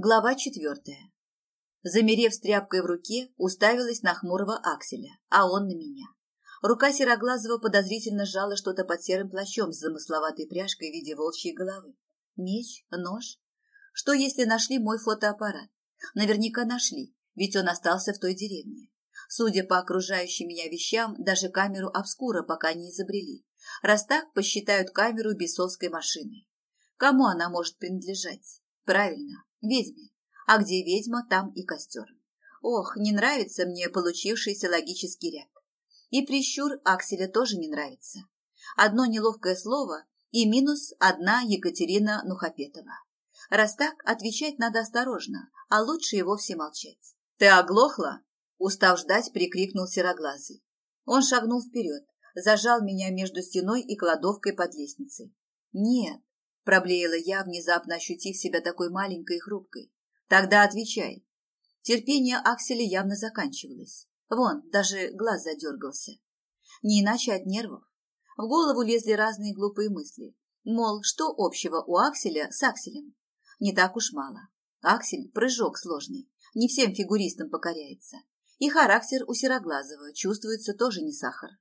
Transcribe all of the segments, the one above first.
Глава четвертая. Замерев с тряпкой в руке, уставилась на хмурого Акселя, а он на меня. Рука Сероглазого подозрительно сжала что-то под серым плащом с замысловатой пряжкой в виде волчьей головы. Меч? Нож? Что, если нашли мой фотоаппарат? Наверняка нашли, ведь он остался в той деревне. Судя по окружающим меня вещам, даже камеру обскура пока не изобрели. Раз так, посчитают камеру бесовской машиной. Кому она может принадлежать? Правильно, Ведьме. А где ведьма, там и костер. Ох, не нравится мне получившийся логический ряд. И прищур Акселя тоже не нравится. Одно неловкое слово и минус одна Екатерина Нухапетова. Раз так, отвечать надо осторожно, а лучше и вовсе молчать. «Ты оглохла?» Устав ждать, прикрикнул сероглазый. Он шагнул вперед, зажал меня между стеной и кладовкой под лестницей. «Нет, Проблеяла я, внезапно ощутив себя такой маленькой и хрупкой. Тогда отвечай. Терпение Акселя явно заканчивалось. Вон, даже глаз задергался. Не иначе от нервов. В голову лезли разные глупые мысли. Мол, что общего у Акселя с Акселем? Не так уж мало. Аксель – прыжок сложный. Не всем фигуристам покоряется. И характер у Сероглазого чувствуется тоже не сахар.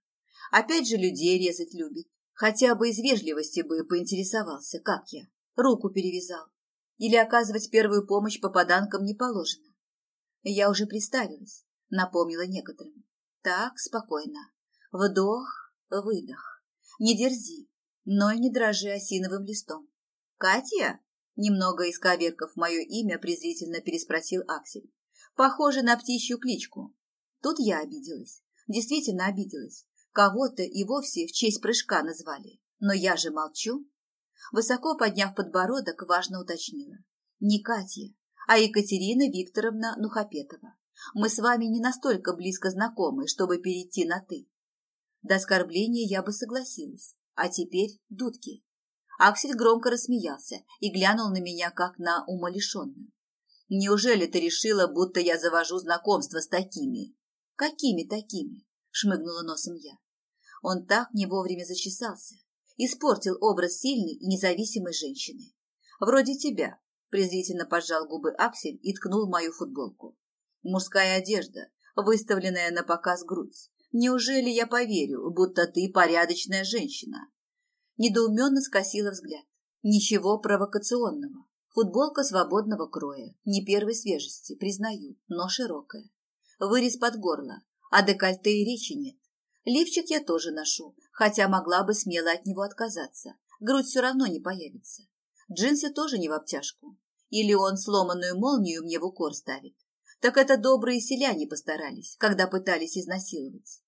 Опять же людей резать любит. Хотя бы из вежливости бы поинтересовался, как я. Руку перевязал. Или оказывать первую помощь попаданкам не положено. Я уже представилась, напомнила некоторым. Так, спокойно. Вдох, выдох. Не дерзи, но и не дрожи осиновым листом. Катя? Немного исковеркав мое имя, презрительно переспросил Аксель. Похоже на птичью кличку. Тут я обиделась. Действительно обиделась. Кого-то и вовсе в честь прыжка назвали. Но я же молчу. Высоко подняв подбородок, важно уточнила. Не Катя, а Екатерина Викторовна Нухапетова. Мы с вами не настолько близко знакомы, чтобы перейти на «ты». До оскорбления я бы согласилась. А теперь дудки. Аксель громко рассмеялся и глянул на меня, как на умалишенную. «Неужели ты решила, будто я завожу знакомство с такими?» «Какими такими?» – шмыгнула носом я. Он так не вовремя зачесался. Испортил образ сильной и независимой женщины. Вроде тебя, презрительно поджал губы Аксель и ткнул мою футболку. Мужская одежда, выставленная на показ грудь. Неужели я поверю, будто ты порядочная женщина? Недоуменно скосила взгляд. Ничего провокационного. Футболка свободного кроя, не первой свежести, признаю, но широкая. Вырез под горло, а декольте и речи нет. Лифчик я тоже ношу, хотя могла бы смело от него отказаться. Грудь все равно не появится. Джинсы тоже не в обтяжку. Или он сломанную молнию мне в укор ставит. Так это добрые селяне постарались, когда пытались изнасиловать.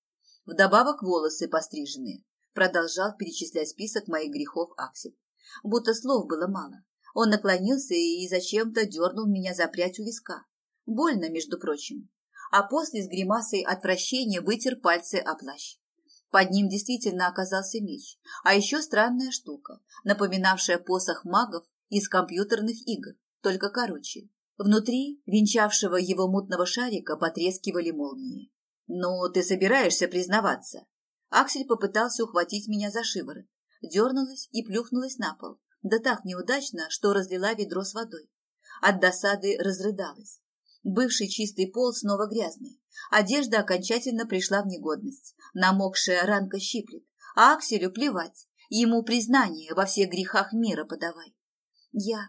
Вдобавок волосы постриженные. Продолжал перечислять список моих грехов Аксель. Будто слов было мало. Он наклонился и зачем-то дернул меня за прядь у виска. Больно, между прочим а после с гримасой отвращения вытер пальцы о плащ. Под ним действительно оказался меч, а еще странная штука, напоминавшая посох магов из компьютерных игр, только короче. Внутри венчавшего его мутного шарика потрескивали молнии. «Ну, ты собираешься признаваться?» Аксель попытался ухватить меня за шиворот, дернулась и плюхнулась на пол, да так неудачно, что разлила ведро с водой. От досады разрыдалась. Бывший чистый пол снова грязный. Одежда окончательно пришла в негодность. Намокшая ранка щиплет. А Акселю плевать. Ему признание во всех грехах мира подавай. Я...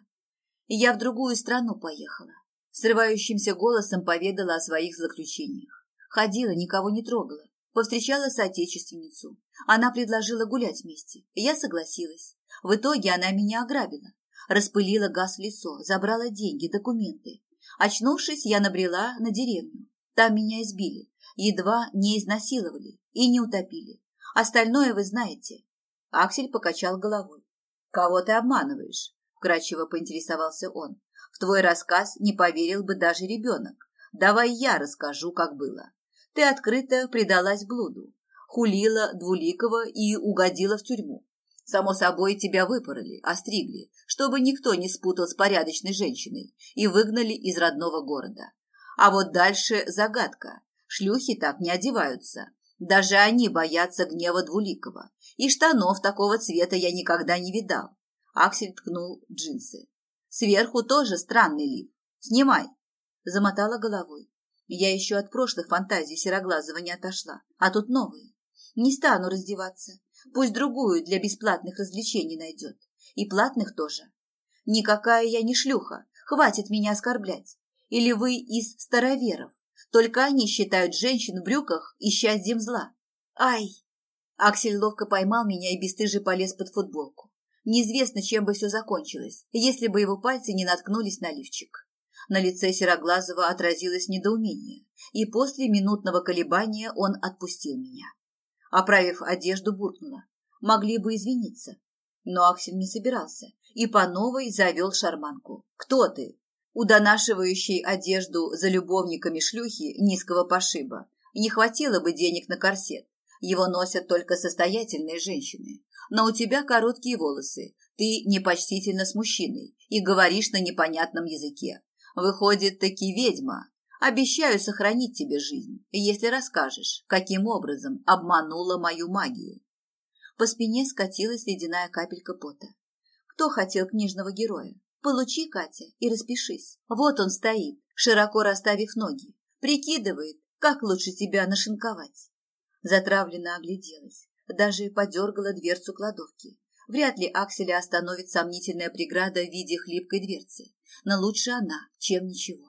Я в другую страну поехала. Срывающимся голосом поведала о своих злоключениях. Ходила, никого не трогала. Повстречала соотечественницу. Она предложила гулять вместе. Я согласилась. В итоге она меня ограбила. Распылила газ в лицо, забрала деньги, документы. Очнувшись, я набрела на деревню. Там меня избили, едва не изнасиловали и не утопили. Остальное вы знаете. Аксель покачал головой. Кого ты обманываешь? Вкрадчиво поинтересовался он. В твой рассказ не поверил бы даже ребенок. Давай я расскажу, как было. Ты открыто предалась блуду, хулила Двуликова и угодила в тюрьму. Само собой, тебя выпороли, остригли, чтобы никто не спутал с порядочной женщиной, и выгнали из родного города. А вот дальше загадка. Шлюхи так не одеваются. Даже они боятся гнева Двуликова. И штанов такого цвета я никогда не видал. Аксель ткнул джинсы. Сверху тоже странный лиф. Снимай!» Замотала головой. Я еще от прошлых фантазий Сероглазого не отошла, а тут новые. Не стану раздеваться. Пусть другую для бесплатных развлечений найдет. И платных тоже. Никакая я не шлюха. Хватит меня оскорблять. Или вы из староверов. Только они считают женщин в брюках и счастьем зла. Ай! Аксель ловко поймал меня и бесстыже полез под футболку. Неизвестно, чем бы все закончилось, если бы его пальцы не наткнулись на лифчик. На лице Сероглазого отразилось недоумение, и после минутного колебания он отпустил меня. Оправив одежду, буркнула. Могли бы извиниться. Но Аксель не собирался и по новой завел шарманку. «Кто ты?» Удонашивающей одежду за любовниками шлюхи низкого пошиба. Не хватило бы денег на корсет. Его носят только состоятельные женщины. Но у тебя короткие волосы. Ты непочтительно с мужчиной и говоришь на непонятном языке. Выходит, таки ведьма. Обещаю сохранить тебе жизнь, если расскажешь, каким образом обманула мою магию. По спине скатилась ледяная капелька пота. Кто хотел книжного героя? Получи, Катя, и распишись. Вот он стоит, широко расставив ноги, прикидывает, как лучше тебя нашинковать. Затравленно огляделась, даже подергала дверцу кладовки. Вряд ли Акселя остановит сомнительная преграда в виде хлипкой дверцы, но лучше она, чем ничего.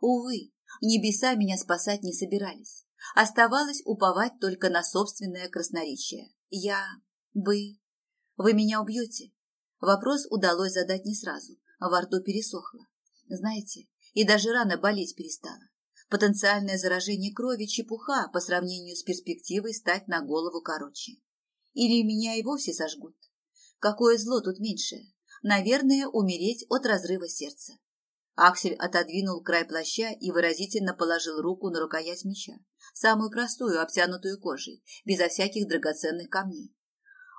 Увы, небеса меня спасать не собирались. Оставалось уповать только на собственное красноречие. Я бы... Вы меня убьете? Вопрос удалось задать не сразу, во рту пересохло. Знаете, и даже рана болеть перестала. Потенциальное заражение крови – чепуха по сравнению с перспективой стать на голову короче. Или меня и вовсе сожгут. Какое зло тут меньшее? Наверное, умереть от разрыва сердца. Аксель отодвинул край плаща и выразительно положил руку на рукоять меча, самую простую, обтянутую кожей, безо всяких драгоценных камней.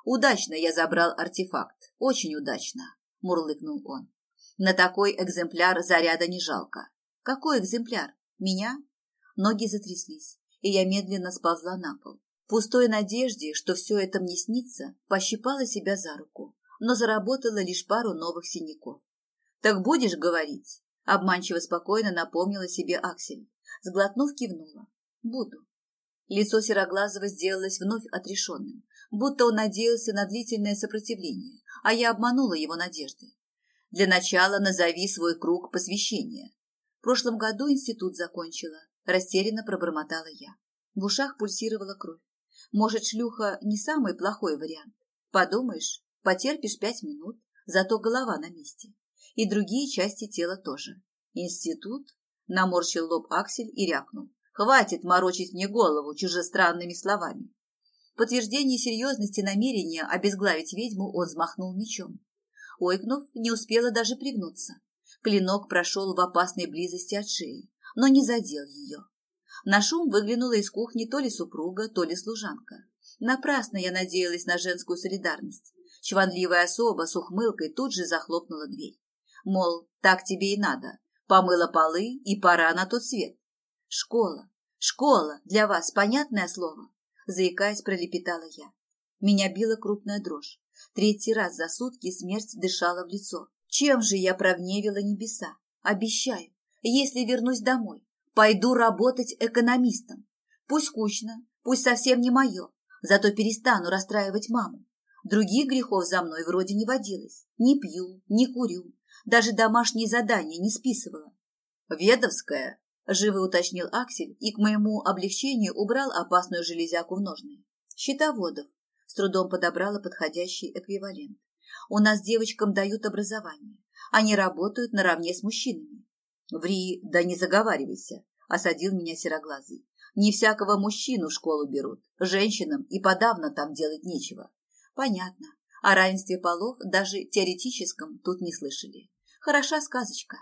«Удачно я забрал артефакт, очень удачно», – мурлыкнул он. На такой экземпляр заряда не жалко. Какой экземпляр? Меня? Ноги затряслись, и я медленно сползла на пол. В пустой надежде, что все это мне снится, пощипала себя за руку, но заработала лишь пару новых синяков. «Так будешь говорить?» – обманчиво спокойно напомнила себе Аксель. Сглотнув, кивнула. «Буду». Лицо Сероглазого сделалось вновь отрешенным, будто он надеялся на длительное сопротивление, а я обманула его надежды. Для начала назови свой круг посвящения. В прошлом году институт закончила. Растерянно пробормотала я. В ушах пульсировала кровь. Может, шлюха не самый плохой вариант. Подумаешь, потерпишь пять минут, зато голова на месте. И другие части тела тоже. Институт? Наморщил лоб Аксель и рякнул. Хватит морочить мне голову чужестранными словами. В подтверждение серьезности намерения обезглавить ведьму он взмахнул мечом. Ойкнув, не успела даже пригнуться. Клинок прошел в опасной близости от шеи, но не задел ее. На шум выглянула из кухни то ли супруга, то ли служанка. Напрасно я надеялась на женскую солидарность. Чванливая особа с ухмылкой тут же захлопнула дверь. Мол, так тебе и надо. Помыла полы и пора на тот свет. Школа, школа, для вас понятное слово? Заикаясь, пролепетала я. Меня била крупная дрожь. Третий раз за сутки смерть дышала в лицо. Чем же я прогневила небеса? Обещаю, если вернусь домой, пойду работать экономистом. Пусть скучно, пусть совсем не мое, зато перестану расстраивать маму. Других грехов за мной вроде не водилось. Не пью, не курю, даже домашние задания не списывала. «Ведовская», – живо уточнил Аксель и к моему облегчению убрал опасную железяку в ножны. «Щитоводов, с трудом подобрала подходящий эквивалент. У нас девочкам дают образование. Они работают наравне с мужчинами. Ври, да не заговаривайся, осадил меня сероглазый. Не всякого мужчину в школу берут. Женщинам и подавно там делать нечего. Понятно. О равенстве полов даже теоретическом тут не слышали. Хороша сказочка.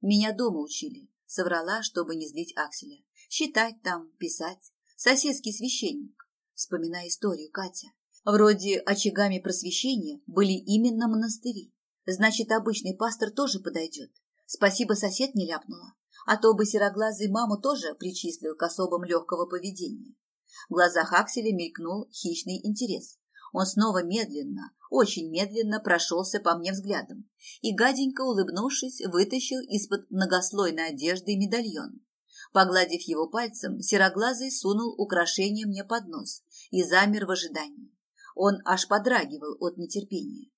Меня дома учили. Соврала, чтобы не злить Акселя. Считать там, писать. Соседский священник. Вспоминая историю, Катя. Вроде очагами просвещения были именно монастыри. Значит, обычный пастор тоже подойдет. Спасибо, сосед не ляпнула. А то бы сероглазый маму тоже причислил к особам легкого поведения. В глазах Акселя мелькнул хищный интерес. Он снова медленно, очень медленно прошелся по мне взглядом и, гаденько улыбнувшись, вытащил из-под многослойной одежды медальон. Погладив его пальцем, сероглазый сунул украшение мне под нос и замер в ожидании. Он аж подрагивал от нетерпения.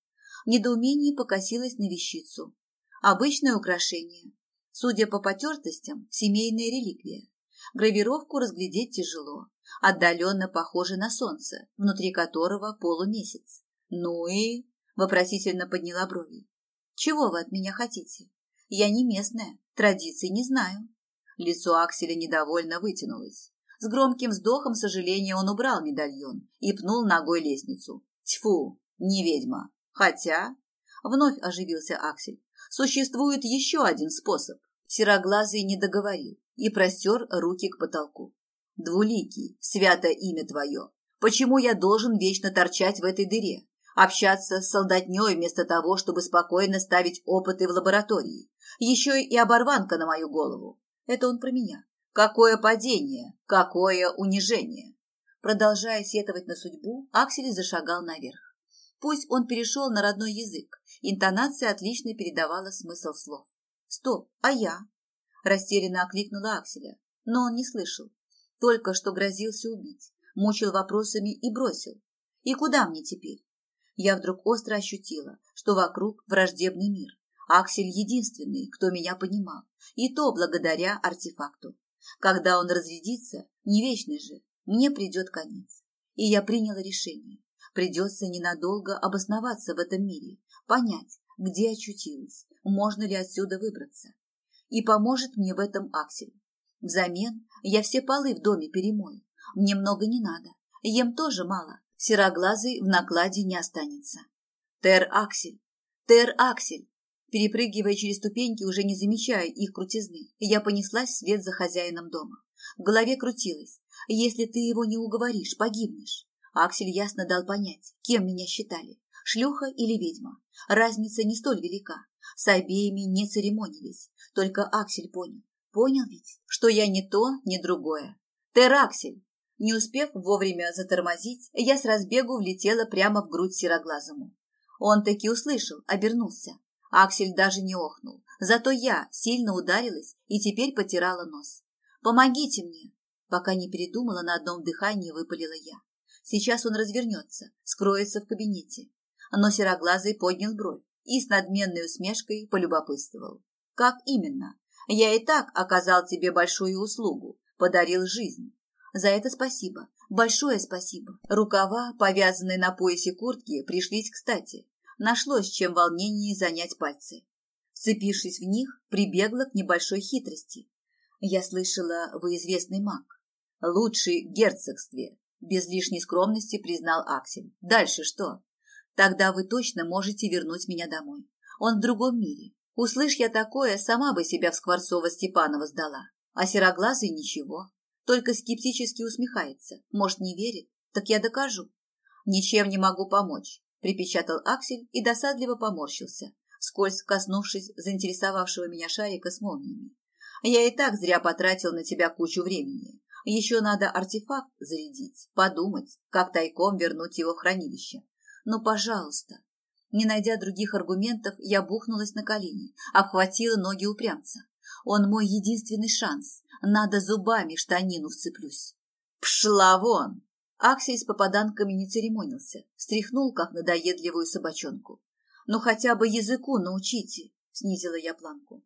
В недоумении покосилась на вещицу. Обычное украшение. Судя по потертостям, семейная реликвия. Гравировку разглядеть тяжело. Отдаленно похоже на солнце, внутри которого полумесяц. Ну и... Вопросительно подняла брови. Чего вы от меня хотите? Я не местная, традиций не знаю. Лицо Акселя недовольно вытянулось. С громким вздохом сожаления он убрал медальон и пнул ногой лестницу. Тьфу, не ведьма. Хотя... Вновь оживился Аксель. Существует еще один способ. Сероглазый не договорил и простер руки к потолку. Двуликий, свято имя твое. Почему я должен вечно торчать в этой дыре? Общаться с солдатней вместо того, чтобы спокойно ставить опыты в лаборатории. Еще и оборванка на мою голову. Это он про меня. Какое падение, какое унижение. Продолжая сетовать на судьбу, Аксель зашагал наверх. Пусть он перешел на родной язык, интонация отлично передавала смысл слов. «Стоп, а я?» Растерянно окликнула Акселя, но он не слышал. Только что грозился убить, мучил вопросами и бросил. «И куда мне теперь?» Я вдруг остро ощутила, что вокруг враждебный мир. Аксель единственный, кто меня понимал, и то благодаря артефакту. Когда он разрядится, не вечный же, мне придет конец. И я приняла решение. Придется ненадолго обосноваться в этом мире, понять, где очутилась, можно ли отсюда выбраться. И поможет мне в этом Аксель. Взамен я все полы в доме перемою. Мне много не надо. Ем тоже мало. Сероглазый в накладе не останется. Тер Аксель! Тер Аксель! Перепрыгивая через ступеньки, уже не замечая их крутизны, я понеслась вслед за хозяином дома. В голове крутилось. Если ты его не уговоришь, погибнешь. Аксель ясно дал понять, кем меня считали, шлюха или ведьма. Разница не столь велика. С обеими не церемонились. Только Аксель понял. Понял ведь, что я не то, ни другое. Тераксель! Не успев вовремя затормозить, я с разбегу влетела прямо в грудь сероглазому. Он таки услышал, обернулся. Аксель даже не охнул. Зато я сильно ударилась и теперь потирала нос. «Помогите мне!» Пока не передумала, на одном дыхании выпалила я. Сейчас он развернется, скроется в кабинете. Но сероглазый поднял бровь и с надменной усмешкой полюбопытствовал. «Как именно? Я и так оказал тебе большую услугу, подарил жизнь. За это спасибо, большое спасибо». Рукава, повязанные на поясе куртки, пришлись кстати. Нашлось, чем волнение занять пальцы. Вцепившись в них, прибегла к небольшой хитрости. Я слышала, вы известный маг. Лучший в герцогстве, без лишней скромности признал Аксель. Дальше что? Тогда вы точно можете вернуть меня домой. Он в другом мире. Услышь я такое, сама бы себя в Скворцова-Степанова сдала. А сероглазый ничего. Только скептически усмехается. Может, не верит? Так я докажу. Ничем не могу помочь, припечатал Аксель и досадливо поморщился, скользь коснувшись заинтересовавшего меня шарика с молниями. Я и так зря потратил на тебя кучу времени. Еще надо артефакт зарядить, подумать, как тайком вернуть его в хранилище. Ну, пожалуйста. Не найдя других аргументов, я бухнулась на колени, обхватила ноги упрямца. Он мой единственный шанс. Надо зубами штанину вцеплюсь. Пшла вон! Аксель с попаданками не церемонился, стряхнул, как надоедливую собачонку. «Ну хотя бы языку научите», — снизила я планку.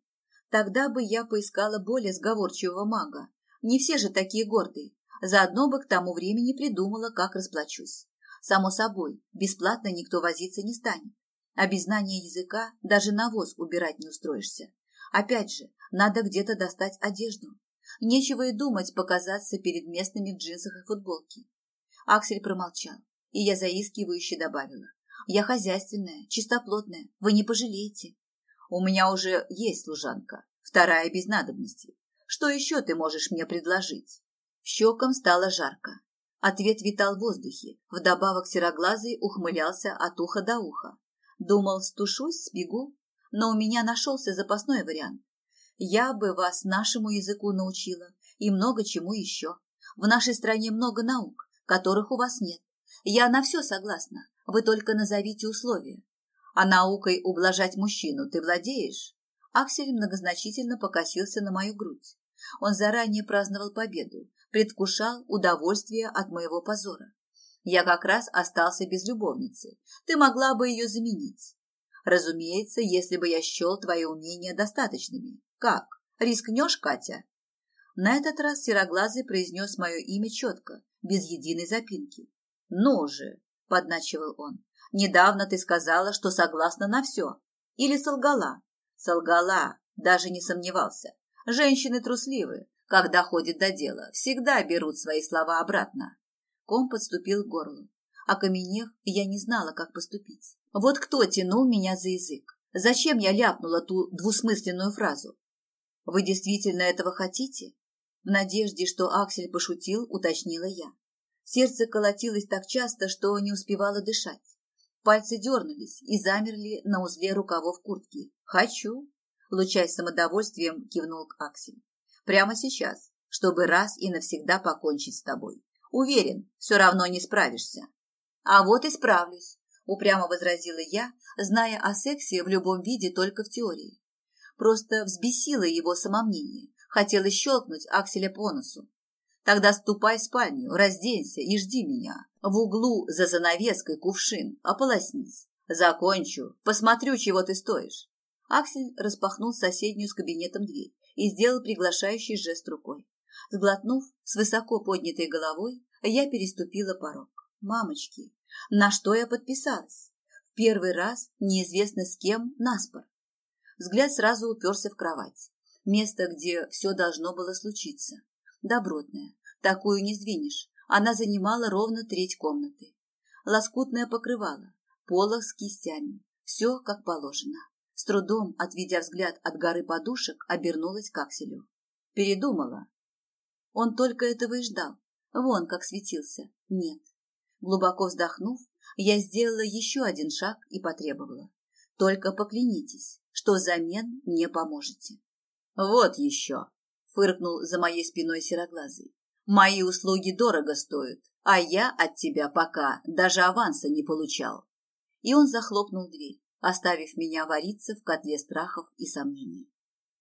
«Тогда бы я поискала более сговорчивого мага, не все же такие гордые. Заодно бы к тому времени придумала, как расплачусь. Само собой, бесплатно никто возиться не станет. А без знания языка даже навоз убирать не устроишься. Опять же, надо где-то достать одежду. Нечего и думать показаться перед местными в джинсах и футболке. Аксель промолчал, и я заискивающе добавила. Я хозяйственная, чистоплотная, вы не пожалеете. У меня уже есть служанка, вторая без надобности. Что еще ты можешь мне предложить?» Щекам стало жарко. Ответ витал в воздухе. Вдобавок сероглазый ухмылялся от уха до уха. Думал, стушусь, сбегу. Но у меня нашелся запасной вариант. Я бы вас нашему языку научила и много чему еще. В нашей стране много наук, которых у вас нет. Я на все согласна, вы только назовите условия. А наукой ублажать мужчину ты владеешь? Аксель многозначительно покосился на мою грудь. Он заранее праздновал победу, предвкушал удовольствие от моего позора. Я как раз остался без любовницы. Ты могла бы ее заменить. Разумеется, если бы я счел твои умения достаточными. Как? Рискнешь, Катя? На этот раз Сероглазый произнес мое имя четко, без единой запинки. «Ну же!» – подначивал он. «Недавно ты сказала, что согласна на все. Или солгала?» «Солгала, даже не сомневался. Женщины трусливы, когда ходят до дела, всегда берут свои слова обратно». Ком подступил к горлу. Окаменев, я не знала, как поступить. Вот кто тянул меня за язык? Зачем я ляпнула ту двусмысленную фразу? Вы действительно этого хотите? В надежде, что Аксель пошутил, уточнила я. Сердце колотилось так часто, что не успевало дышать. Пальцы дернулись и замерли на узле рукавов куртки. «Хочу!» – лучаясь самодовольствием, кивнул к Аксель. «Прямо сейчас, чтобы раз и навсегда покончить с тобой. Уверен, все равно не справишься». «А вот и справлюсь», – упрямо возразила я, зная о сексе в любом виде только в теории. Просто взбесило его самомнение, хотела щелкнуть Акселя по носу. Тогда ступай в спальню, разденься и жди меня. В углу за занавеской кувшин, ополоснись. Закончу, посмотрю, чего ты стоишь. Аксель распахнул соседнюю с кабинетом дверь и сделал приглашающий жест рукой. Сглотнув с высоко поднятой головой, я переступила порог. Мамочки, на что я подписалась? В первый раз неизвестно с кем наспор. Взгляд сразу уперся в кровать. Место, где все должно было случиться. Добротная. Такую не сдвинешь. Она занимала ровно треть комнаты. Лоскутное покрывало, полох с кистями. Все как положено. С трудом, отведя взгляд от горы подушек, обернулась к Акселю. Передумала. Он только этого и ждал. Вон как светился. Нет. Глубоко вздохнув, я сделала еще один шаг и потребовала. Только поклянитесь, что взамен мне поможете. Вот еще, фыркнул за моей спиной сероглазый. Мои услуги дорого стоят, а я от тебя пока даже аванса не получал. И он захлопнул дверь, оставив меня вариться в котле страхов и сомнений.